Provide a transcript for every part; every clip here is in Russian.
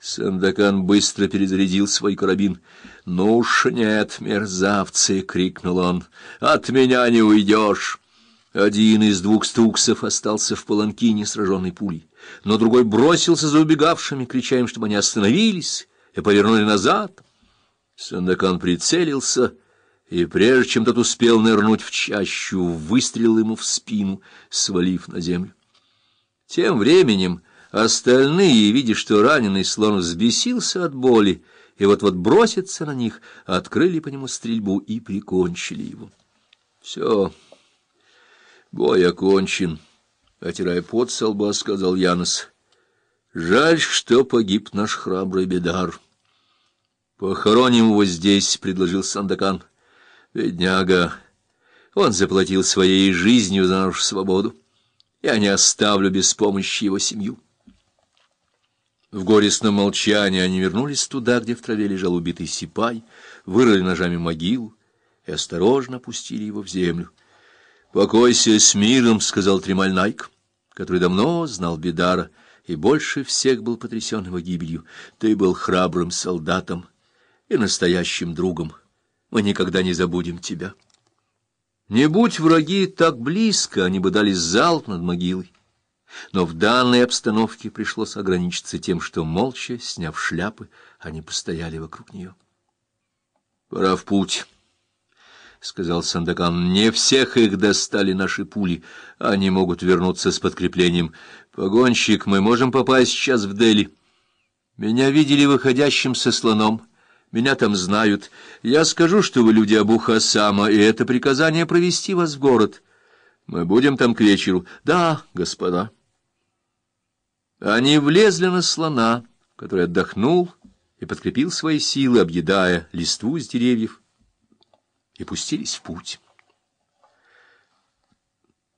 Сандакан быстро перезарядил свой карабин. «Ну уж нет, мерзавцы!» — крикнул он. «От меня не уйдешь!» Один из двух стуксов остался в паланкине, сраженной пулей, но другой бросился за убегавшими, крича им, чтобы они остановились и повернули назад. Сандакан прицелился, и прежде чем тот успел нырнуть в чащу, выстрелил ему в спину, свалив на землю. Тем временем... Остальные, видя, что раненый слон взбесился от боли, и вот-вот бросится на них, открыли по нему стрельбу и прикончили его. Все, бой окончен, отирая пот со лба, сказал Янос. Жаль, что погиб наш храбрый бедар. Похороним его здесь, предложил Сандакан. Бедняга, он заплатил своей жизнью за нашу свободу. Я не оставлю без помощи его семью. В горестном молчании они вернулись туда, где в траве лежал убитый сипай, вырыли ножами могилу и осторожно опустили его в землю. — Покойся с миром, — сказал Тремаль Найк, который давно знал Бедара и больше всех был потрясен его гибелью. Ты был храбрым солдатом и настоящим другом. Мы никогда не забудем тебя. Не будь враги так близко, они бы дали залп над могилой но в данной обстановке пришлось ограничиться тем, что, молча, сняв шляпы, они постояли вокруг нее. — Пора в путь, — сказал Сандакан. — Не всех их достали наши пули. Они могут вернуться с подкреплением. Погонщик, мы можем попасть сейчас в Дели. Меня видели выходящим со слоном. Меня там знают. Я скажу, что вы люди Абу Хасама, и это приказание провести вас в город. Мы будем там к вечеру. Да, господа. Они влезли на слона, который отдохнул и подкрепил свои силы, объедая листву с деревьев, и пустились в путь.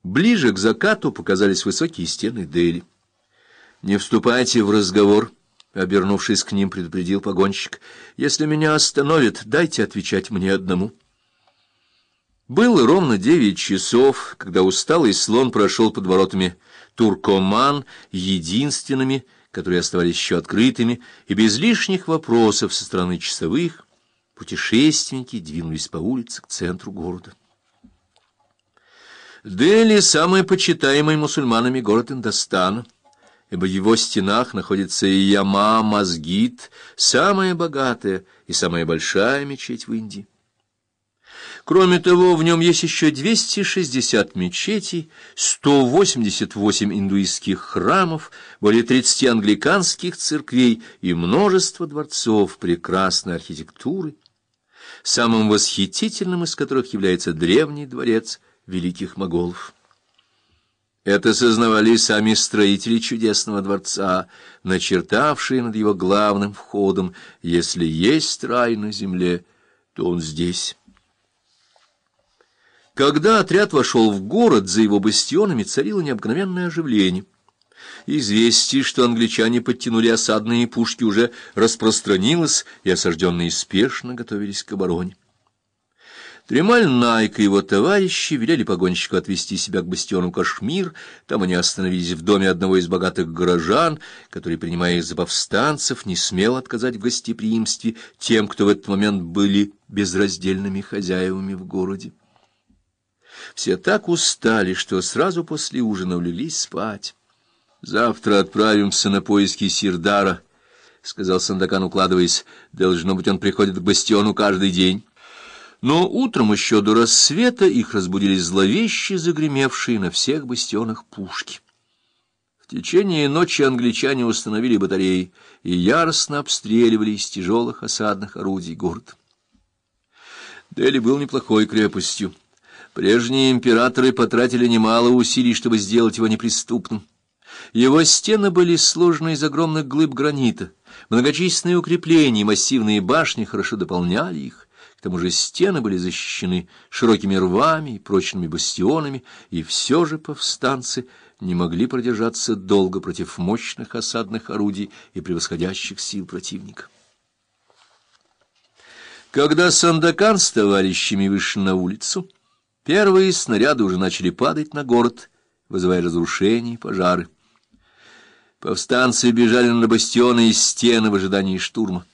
Ближе к закату показались высокие стены Дели. «Не вступайте в разговор», — обернувшись к ним, предупредил погонщик. «Если меня остановят, дайте отвечать мне одному». Было ровно девять часов, когда усталый слон прошел под воротами Туркоман единственными, которые оставались еще открытыми, и без лишних вопросов со стороны часовых путешественники двинулись по улице к центру города. Дели — самый почитаемый мусульманами город Индостана, ибо в его стенах находится и Яма Мазгид, самая богатая и самая большая мечеть в Индии. Кроме того, в нем есть еще 260 мечетей, 188 индуистских храмов, более 30 англиканских церквей и множество дворцов прекрасной архитектуры, самым восхитительным из которых является древний дворец великих моголов. Это сознавали сами строители чудесного дворца, начертавшие над его главным входом, если есть рай на земле, то он здесь. Когда отряд вошел в город, за его бастионами царило необыкновенное оживление. Известие, что англичане подтянули осадные пушки, уже распространилось, и осажденные спешно готовились к обороне. Тремаль Найк и его товарищи велели погонщику отвезти себя к бастиону Кашмир. Там они остановились в доме одного из богатых горожан, который, принимая их за повстанцев, не смел отказать в гостеприимстве тем, кто в этот момент были безраздельными хозяевами в городе. Все так устали, что сразу после ужина улеглись спать. «Завтра отправимся на поиски Сирдара», — сказал Сандакан, укладываясь. «Должно быть, он приходит к бастиону каждый день». Но утром еще до рассвета их разбудили зловещие загремевшие на всех бастионах пушки. В течение ночи англичане установили батареи и яростно обстреливали из тяжелых осадных орудий город. Дели был неплохой крепостью. Прежние императоры потратили немало усилий, чтобы сделать его неприступным. Его стены были сложены из огромных глыб гранита. Многочисленные укрепления и массивные башни хорошо дополняли их. К тому же стены были защищены широкими рвами и прочными бастионами, и все же повстанцы не могли продержаться долго против мощных осадных орудий и превосходящих сил противника. Когда Сандакан с товарищами вышли на улицу, Первые снаряды уже начали падать на город, вызывая разрушения и пожары. Повстанцы бежали на бастионы и стены в ожидании штурма.